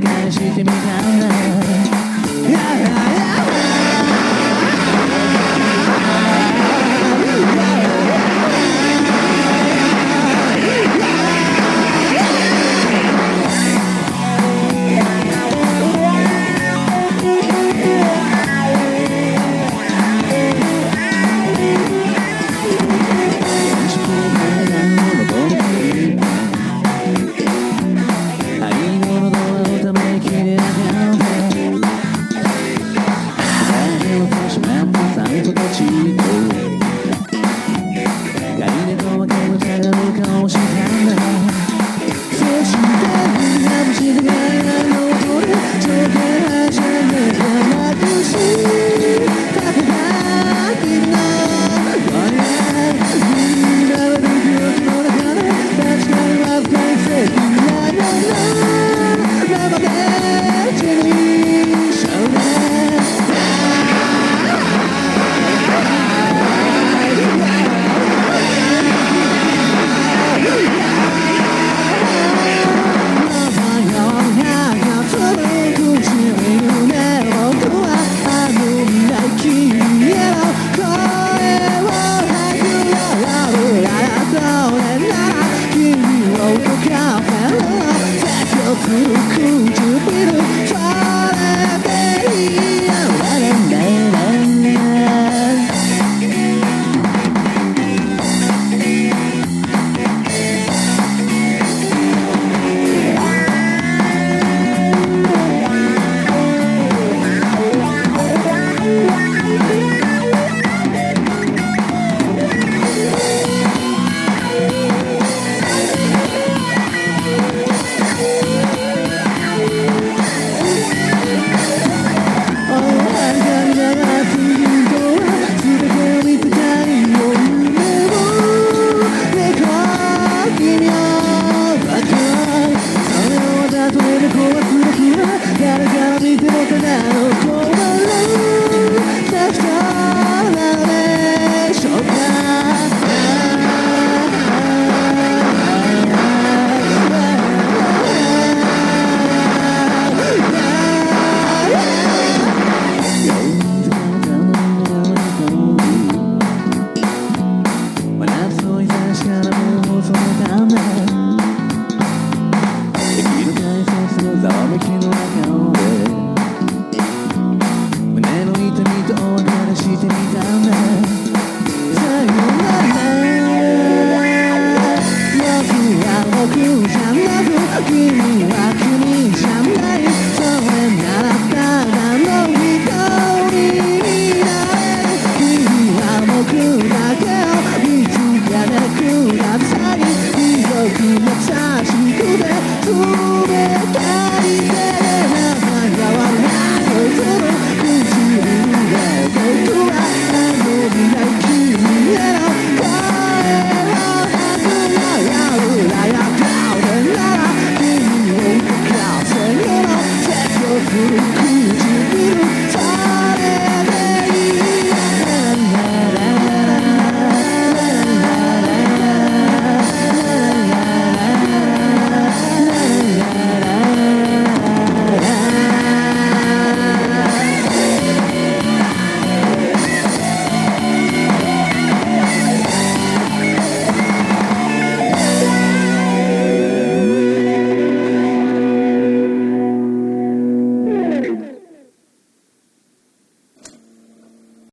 gotta shoot me down now. Yeah, yeah. Oh. 僕じゃなく君は君じゃないそれならただの一人になれる君は僕だけを見つけてく